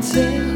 借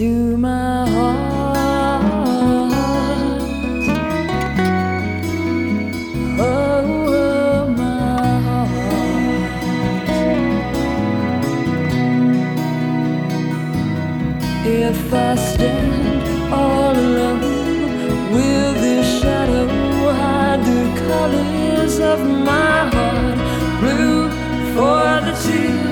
to my heart. Oh, oh my heart. If I stand all alone with this shadow, hide the colors of my heart, blue for the tears.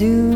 zoo.